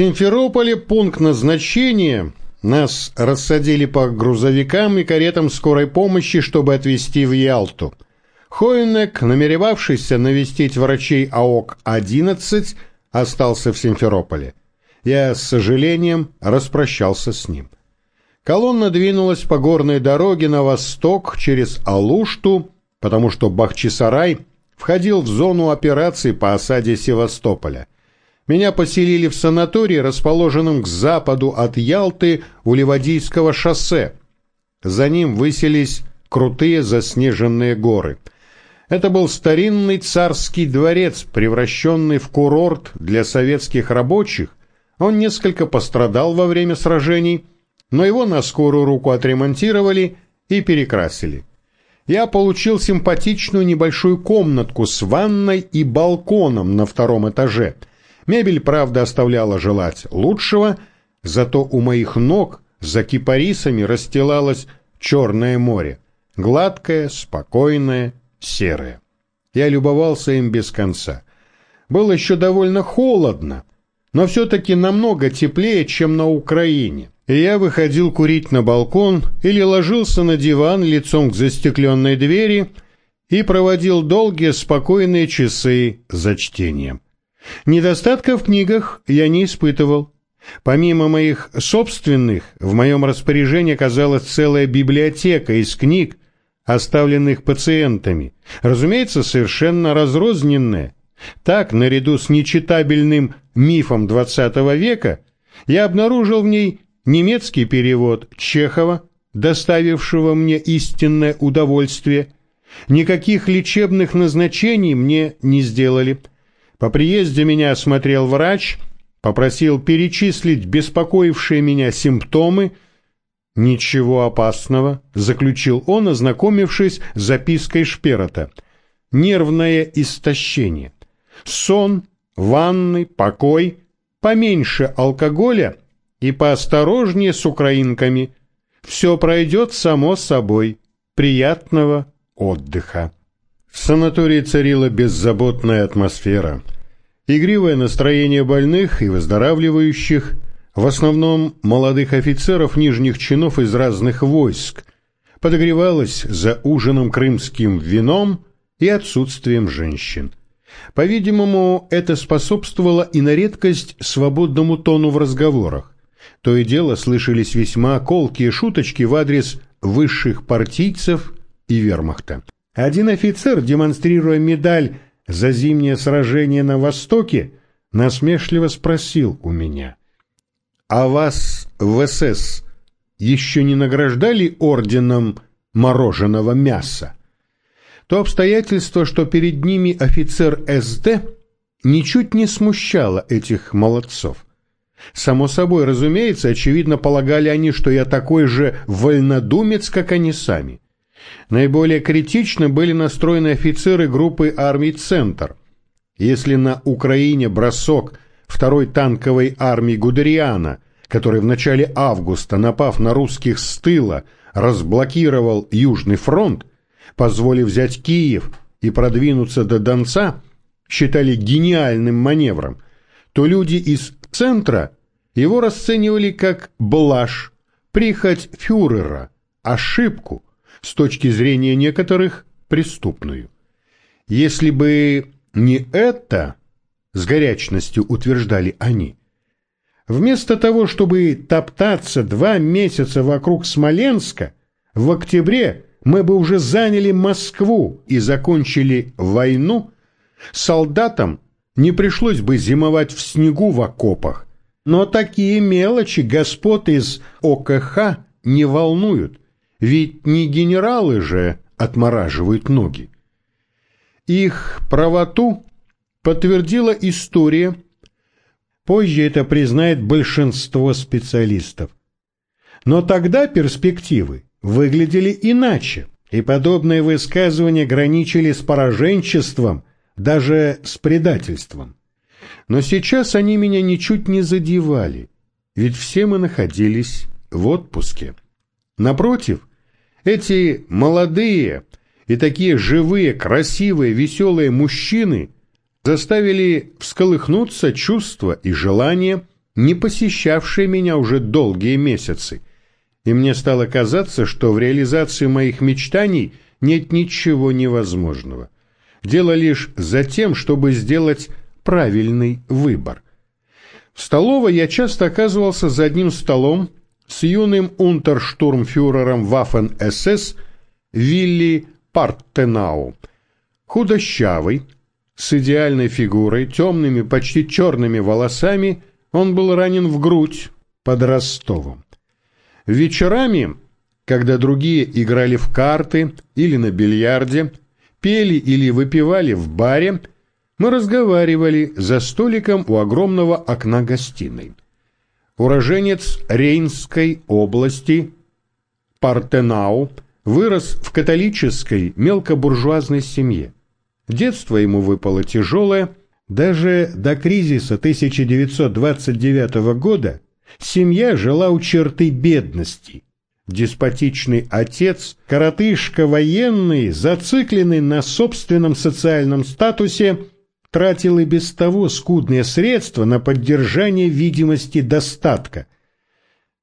Симферополе пункт назначения. Нас рассадили по грузовикам и каретам скорой помощи, чтобы отвезти в Ялту. Хоенек, намеревавшийся навестить врачей АОК-11, остался в Симферополе. Я с сожалением распрощался с ним. Колонна двинулась по горной дороге на восток через Алушту, потому что Бахчисарай входил в зону операции по осаде Севастополя. Меня поселили в санатории, расположенном к западу от Ялты у Ливадийского шоссе. За ним высились крутые заснеженные горы. Это был старинный царский дворец, превращенный в курорт для советских рабочих. Он несколько пострадал во время сражений, но его на скорую руку отремонтировали и перекрасили. Я получил симпатичную небольшую комнатку с ванной и балконом на втором этаже. Мебель, правда, оставляла желать лучшего, зато у моих ног за кипарисами расстилалось Черное море. Гладкое, спокойное, серое. Я любовался им без конца. Было еще довольно холодно, но все-таки намного теплее, чем на Украине. И я выходил курить на балкон или ложился на диван лицом к застекленной двери и проводил долгие спокойные часы за чтением. Недостатка в книгах я не испытывал. Помимо моих собственных, в моем распоряжении оказалась целая библиотека из книг, оставленных пациентами, разумеется, совершенно разрозненная. Так, наряду с нечитабельным мифом XX века, я обнаружил в ней немецкий перевод Чехова, доставившего мне истинное удовольствие. Никаких лечебных назначений мне не сделали. По приезде меня осмотрел врач, попросил перечислить беспокоившие меня симптомы – «Ничего опасного», — заключил он, ознакомившись с запиской Шперота. «Нервное истощение. Сон, ванны, покой, поменьше алкоголя и поосторожнее с украинками. Все пройдет само собой. Приятного отдыха». В санатории царила беззаботная атмосфера. Игривое настроение больных и выздоравливающих — в основном молодых офицеров нижних чинов из разных войск, подогревалась за ужином крымским вином и отсутствием женщин. По-видимому, это способствовало и на редкость свободному тону в разговорах. То и дело слышались весьма колкие шуточки в адрес высших партийцев и вермахта. Один офицер, демонстрируя медаль за зимнее сражение на Востоке, насмешливо спросил у меня – а вас в СС еще не награждали орденом мороженого мяса? То обстоятельство, что перед ними офицер СД, ничуть не смущало этих молодцов. Само собой, разумеется, очевидно полагали они, что я такой же вольнодумец, как они сами. Наиболее критично были настроены офицеры группы армий «Центр». Если на Украине бросок – второй танковой армии Гудериана, который в начале августа, напав на русских с тыла, разблокировал Южный фронт, позволив взять Киев и продвинуться до Донца, считали гениальным маневром, то люди из центра его расценивали как блажь, прихоть фюрера, ошибку, с точки зрения некоторых преступную. Если бы не это, с горячностью утверждали они. Вместо того, чтобы топтаться два месяца вокруг Смоленска, в октябре мы бы уже заняли Москву и закончили войну, солдатам не пришлось бы зимовать в снегу в окопах. Но такие мелочи господ из ОКХ не волнуют, ведь не генералы же отмораживают ноги. Их правоту подтвердила история. Позже это признает большинство специалистов. Но тогда перспективы выглядели иначе, и подобные высказывания граничили с пораженчеством, даже с предательством. Но сейчас они меня ничуть не задевали, ведь все мы находились в отпуске. Напротив, эти молодые и такие живые, красивые, веселые мужчины – заставили всколыхнуться чувства и желания, не посещавшее меня уже долгие месяцы, и мне стало казаться, что в реализации моих мечтаний нет ничего невозможного. Дело лишь за тем, чтобы сделать правильный выбор. В столовой я часто оказывался за одним столом с юным унтерштурмфюрером Waffen-СС Вилли Парттенау, худощавый, с идеальной фигурой, темными, почти черными волосами, он был ранен в грудь под Ростовом. Вечерами, когда другие играли в карты или на бильярде, пели или выпивали в баре, мы разговаривали за столиком у огромного окна гостиной. Уроженец Рейнской области Партенау вырос в католической мелкобуржуазной семье. Детство ему выпало тяжелое, даже до кризиса 1929 года семья жила у черты бедности. Деспотичный отец, коротышка военный, зацикленный на собственном социальном статусе, тратил и без того скудные средства на поддержание видимости достатка.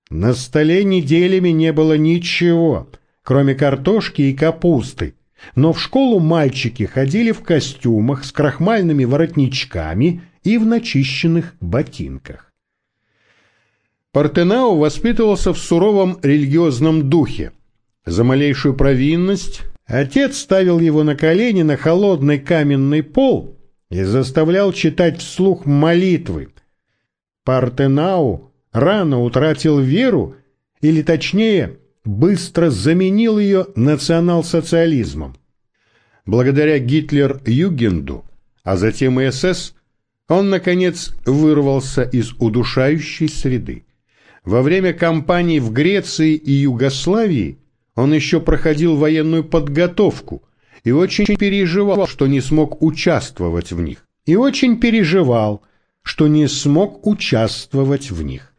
На столе неделями не было ничего, кроме картошки и капусты, но в школу мальчики ходили в костюмах с крахмальными воротничками и в начищенных ботинках. Партенау воспитывался в суровом религиозном духе. За малейшую провинность отец ставил его на колени на холодный каменный пол и заставлял читать вслух молитвы. Партенау рано утратил веру, или точнее, быстро заменил ее национал-социализмом. Благодаря Гитлер-Югенду, а затем и СС, он, наконец, вырвался из удушающей среды. Во время кампаний в Греции и Югославии он еще проходил военную подготовку, и очень переживал, что не смог участвовать в них. И очень переживал, что не смог участвовать в них.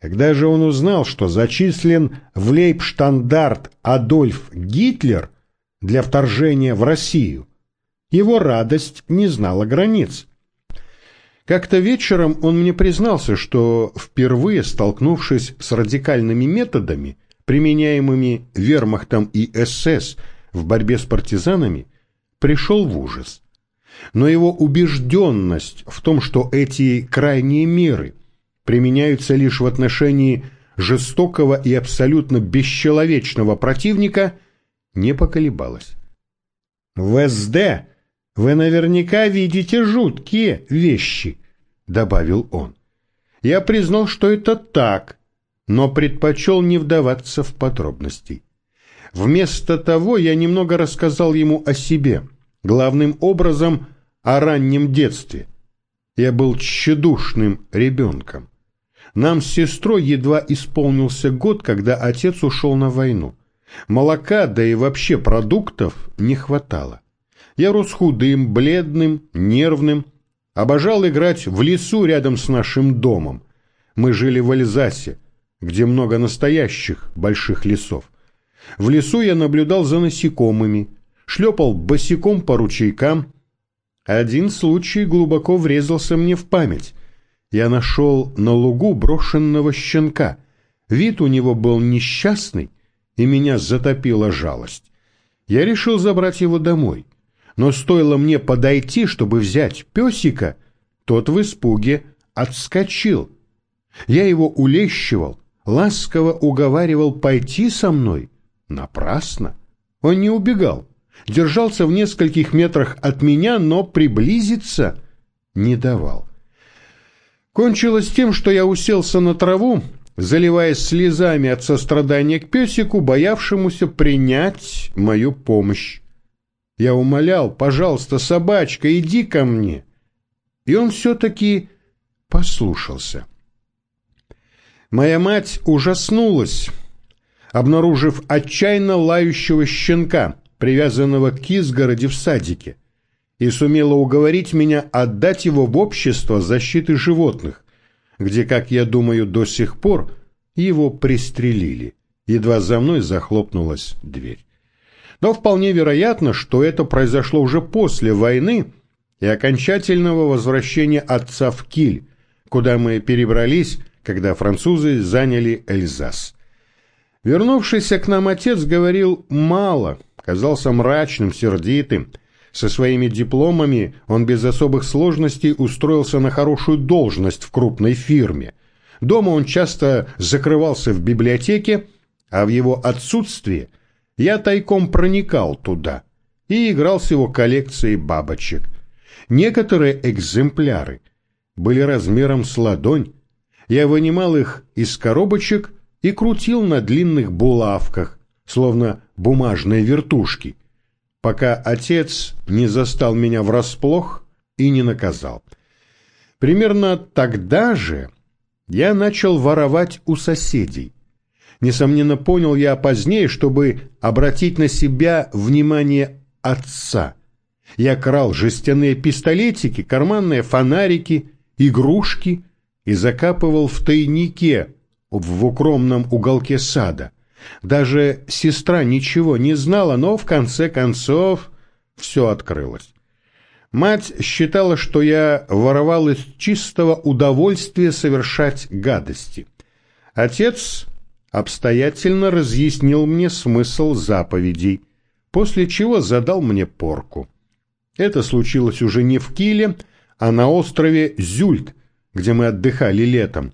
Когда же он узнал, что зачислен в лейбштандарт Адольф Гитлер для вторжения в Россию, его радость не знала границ. Как-то вечером он мне признался, что впервые столкнувшись с радикальными методами, применяемыми вермахтом и СС в борьбе с партизанами, пришел в ужас. Но его убежденность в том, что эти крайние меры применяются лишь в отношении жестокого и абсолютно бесчеловечного противника, не поколебалась. «В СД вы наверняка видите жуткие вещи», — добавил он. Я признал, что это так, но предпочел не вдаваться в подробности. Вместо того я немного рассказал ему о себе, главным образом о раннем детстве. Я был тщедушным ребенком. Нам с сестрой едва исполнился год, когда отец ушел на войну. Молока, да и вообще продуктов не хватало. Я рос худым, бледным, нервным, обожал играть в лесу рядом с нашим домом. Мы жили в Альзасе, где много настоящих больших лесов. В лесу я наблюдал за насекомыми, шлепал босиком по ручейкам. Один случай глубоко врезался мне в память. Я нашел на лугу брошенного щенка. Вид у него был несчастный, и меня затопила жалость. Я решил забрать его домой. Но стоило мне подойти, чтобы взять песика, тот в испуге отскочил. Я его улещивал, ласково уговаривал пойти со мной — Напрасно. Он не убегал. Держался в нескольких метрах от меня, но приблизиться не давал. Кончилось тем, что я уселся на траву, заливаясь слезами от сострадания к песику, боявшемуся принять мою помощь. Я умолял, пожалуйста, собачка, иди ко мне. И он все-таки послушался. Моя мать ужаснулась, обнаружив отчаянно лающего щенка, привязанного к изгороди в садике, и сумела уговорить меня отдать его в общество защиты животных, где, как я думаю, до сих пор его пристрелили. Едва за мной захлопнулась дверь. Но вполне вероятно, что это произошло уже после войны и окончательного возвращения отца в Киль, куда мы перебрались, когда французы заняли Эльзас. Вернувшийся к нам отец говорил мало, казался мрачным, сердитым. Со своими дипломами он без особых сложностей устроился на хорошую должность в крупной фирме. Дома он часто закрывался в библиотеке, а в его отсутствие я тайком проникал туда и играл с его коллекцией бабочек. Некоторые экземпляры были размером с ладонь. Я вынимал их из коробочек и крутил на длинных булавках, словно бумажные вертушки, пока отец не застал меня врасплох и не наказал. Примерно тогда же я начал воровать у соседей. Несомненно, понял я позднее, чтобы обратить на себя внимание отца. Я крал жестяные пистолетики, карманные фонарики, игрушки и закапывал в тайнике в укромном уголке сада. Даже сестра ничего не знала, но в конце концов все открылось. Мать считала, что я воровал из чистого удовольствия совершать гадости. Отец обстоятельно разъяснил мне смысл заповедей, после чего задал мне порку. Это случилось уже не в Киле, а на острове Зюльт, где мы отдыхали летом.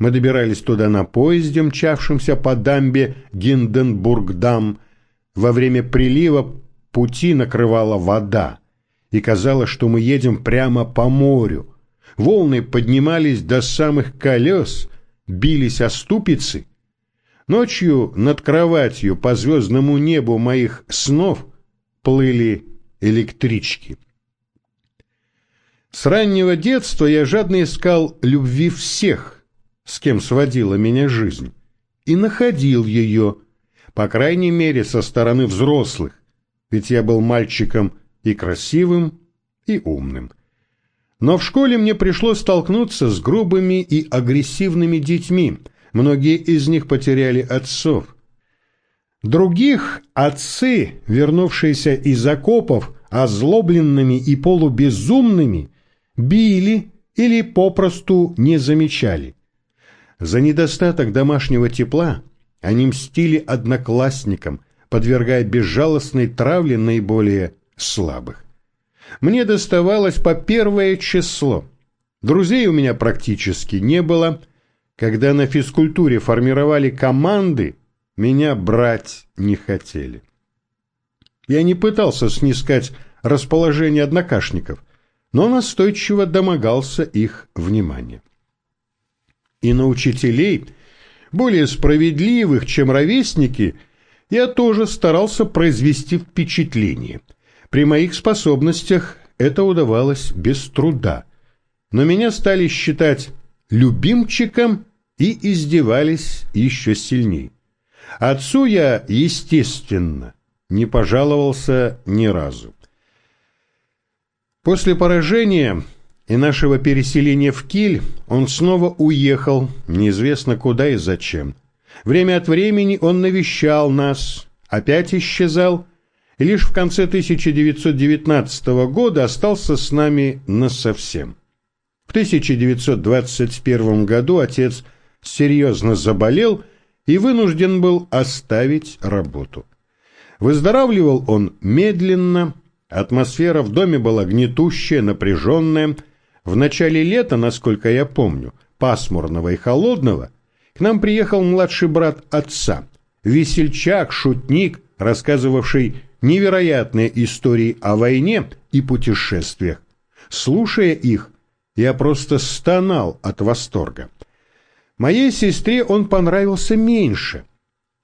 Мы добирались туда на поезде, мчавшемся по дамбе Гинденбург-дам. Во время прилива пути накрывала вода, и казалось, что мы едем прямо по морю. Волны поднимались до самых колес, бились о ступицы. Ночью над кроватью по звездному небу моих снов плыли электрички. С раннего детства я жадно искал любви всех — с кем сводила меня жизнь, и находил ее, по крайней мере, со стороны взрослых, ведь я был мальчиком и красивым, и умным. Но в школе мне пришлось столкнуться с грубыми и агрессивными детьми, многие из них потеряли отцов. Других отцы, вернувшиеся из окопов, озлобленными и полубезумными, били или попросту не замечали. За недостаток домашнего тепла они мстили одноклассникам, подвергая безжалостной травле наиболее слабых. Мне доставалось по первое число. Друзей у меня практически не было. Когда на физкультуре формировали команды, меня брать не хотели. Я не пытался снискать расположение однокашников, но настойчиво домогался их внимания и на учителей, более справедливых, чем ровесники, я тоже старался произвести впечатление. При моих способностях это удавалось без труда. Но меня стали считать любимчиком и издевались еще сильней. Отцу я, естественно, не пожаловался ни разу. После поражения и нашего переселения в Киль он снова уехал, неизвестно куда и зачем. Время от времени он навещал нас, опять исчезал, и лишь в конце 1919 года остался с нами насовсем. В 1921 году отец серьезно заболел и вынужден был оставить работу. Выздоравливал он медленно, атмосфера в доме была гнетущая, напряженная, в начале лета, насколько я помню, пасмурного и холодного, к нам приехал младший брат отца, весельчак, шутник, рассказывавший невероятные истории о войне и путешествиях. Слушая их, я просто стонал от восторга. Моей сестре он понравился меньше.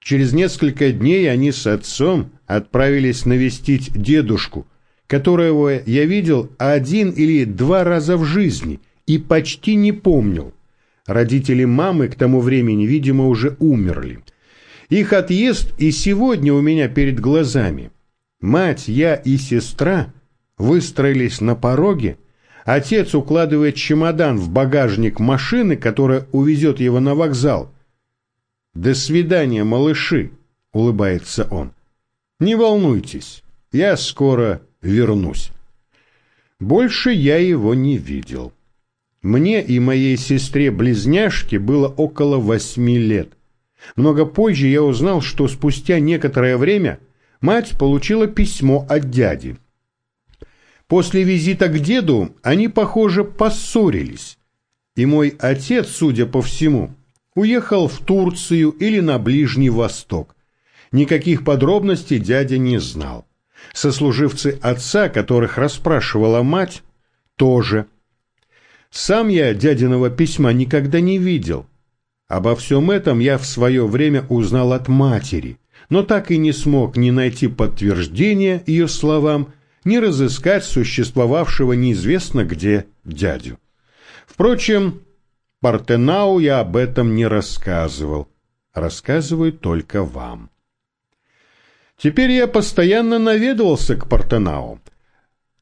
Через несколько дней они с отцом отправились навестить дедушку – которого я видел один или два раза в жизни и почти не помнил. Родители мамы к тому времени, видимо, уже умерли. Их отъезд и сегодня у меня перед глазами. Мать, я и сестра выстроились на пороге. Отец укладывает чемодан в багажник машины, которая увезет его на вокзал. «До свидания, малыши», — улыбается он. «Не волнуйтесь, я скоро вернусь. Больше я его не видел. Мне и моей сестре-близняшке было около восьми лет. Много позже я узнал, что спустя некоторое время мать получила письмо от дяди. После визита к деду они, похоже, поссорились. И мой отец, судя по всему, уехал в Турцию или на Ближний Восток. Никаких подробностей дядя не знал. Сослуживцы отца, которых расспрашивала мать, тоже. Сам я дядиного письма никогда не видел. Обо всем этом я в свое время узнал от матери, но так и не смог ни найти подтверждения ее словам, ни разыскать существовавшего неизвестно где дядю. Впрочем, Партенау я об этом не рассказывал. Рассказываю только вам. Теперь я постоянно наведывался к Партенау.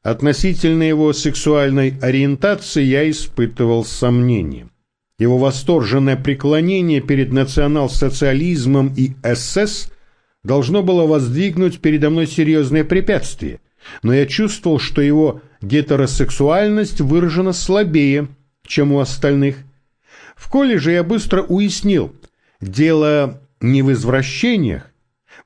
Относительно его сексуальной ориентации я испытывал сомнения. Его восторженное преклонение перед национал-социализмом и СС должно было воздвигнуть передо мной серьезное препятствие, но я чувствовал, что его гетеросексуальность выражена слабее, чем у остальных. В колледже я быстро уяснил, дело не в извращениях,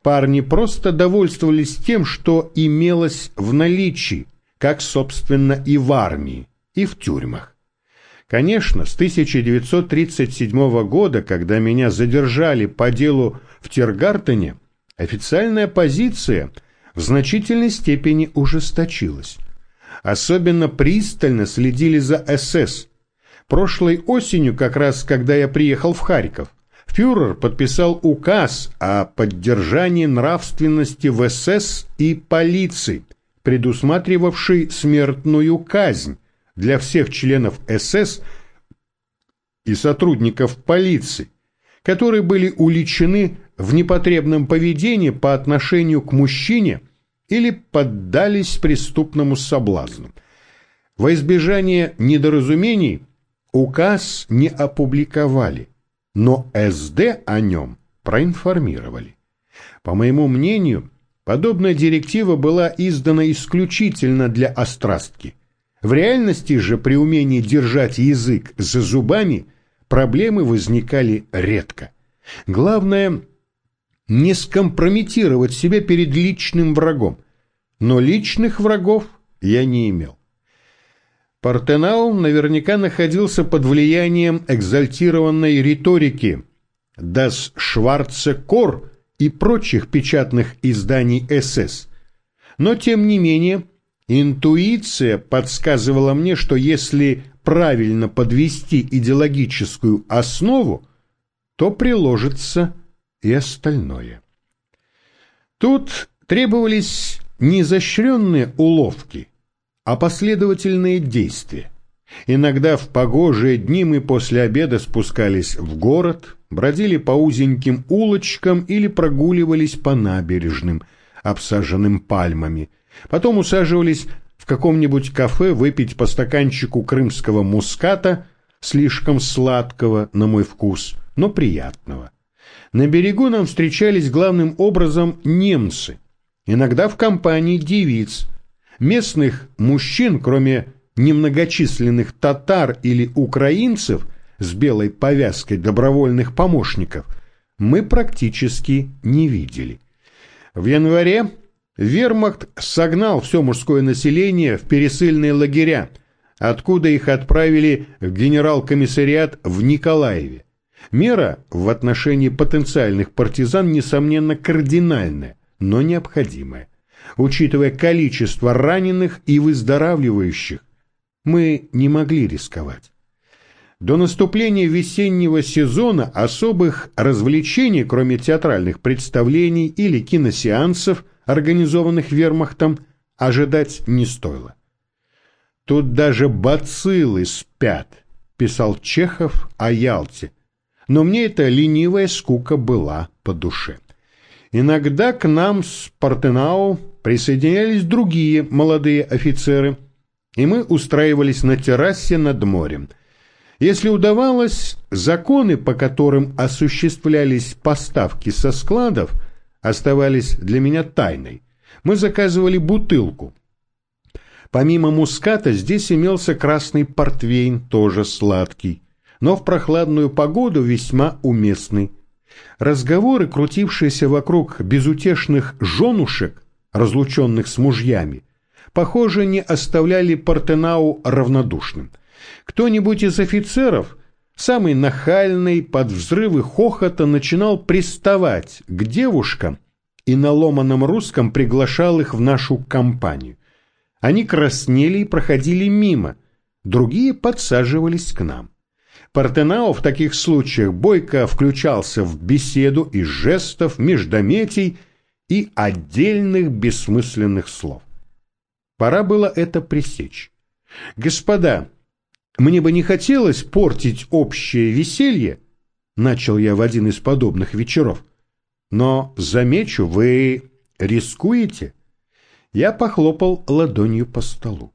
парни просто довольствовались тем, что имелось в наличии, как, собственно, и в армии, и в тюрьмах. Конечно, с 1937 года, когда меня задержали по делу в Тиргартене, официальная позиция в значительной степени ужесточилась. Особенно пристально следили за СС. Прошлой осенью, как раз когда я приехал в Харьков, фюрер подписал указ о поддержании нравственности в СС и полиции, предусматривавший смертную казнь для всех членов СС и сотрудников полиции, которые были уличены в непотребном поведении по отношению к мужчине или поддались преступному соблазну. Во избежание недоразумений указ не опубликовали, но СД о нем проинформировали. По моему мнению, подобная директива была издана исключительно для острастки. В реальности же при умении держать язык за зубами проблемы возникали редко. Главное – не скомпрометировать себя перед личным врагом. Но личных врагов я не имел. Партенау наверняка находился под влиянием экзальтированной риторики «Das Schwarze Kor» и прочих печатных изданий СС. Но, тем не менее, интуиция подсказывала мне, что если правильно подвести идеологическую основу, то приложится и остальное. Тут требовались не изощренные уловки, а последовательные действия. Иногда в погожие дни мы после обеда спускались в город, бродили по узеньким улочкам или прогуливались по набережным, обсаженным пальмами. Потом усаживались в каком-нибудь кафе выпить по стаканчику крымского муската, слишком сладкого на мой вкус, но приятного. На берегу нам встречались главным образом немцы, иногда в компании девиц. Местных мужчин, кроме немногочисленных татар или украинцев с белой повязкой добровольных помощников, мы практически не видели. В январе вермахт согнал все мужское население в пересыльные лагеря, откуда их отправили в генерал-комиссариат в Николаеве. Мера в отношении потенциальных партизан, несомненно, кардинальная, но необходимая. Учитывая количество раненых и выздоравливающих, мы не могли рисковать. До наступления весеннего сезона особых развлечений, кроме театральных представлений или киносеансов, организованных вермахтом, ожидать не стоило. «Тут даже бациллы спят», – писал Чехов о Ялте – но мне эта ленивая скука была по душе. Иногда к нам с Партенау присоединялись другие молодые офицеры, и мы устраивались на террасе над морем. Если удавалось, законы, по которым осуществлялись поставки со складов, оставались для меня тайной. Мы заказывали бутылку. Помимо муската здесь имелся красный портвейн, тоже сладкий, но в прохладную погоду весьма уместный. Разговоры, крутившиеся вокруг безутешных женушек, разлученных с мужьями, похоже, не оставляли Портенау равнодушным. Кто-нибудь из офицеров, самый нахальный, под взрывы хохота, начинал приставать к девушкам и на ломаном русском приглашал их в нашу компанию. Они краснели и проходили мимо, другие подсаживались к нам. Портенау в таких случаях бойко включался в беседу из жестов, междометий и отдельных бессмысленных слов. Пора было это пресечь. «Господа, мне бы не хотелось портить общее веселье», начал я в один из подобных вечеров. «Но, замечу, вы рискуете?» Я похлопал ладонью по столу.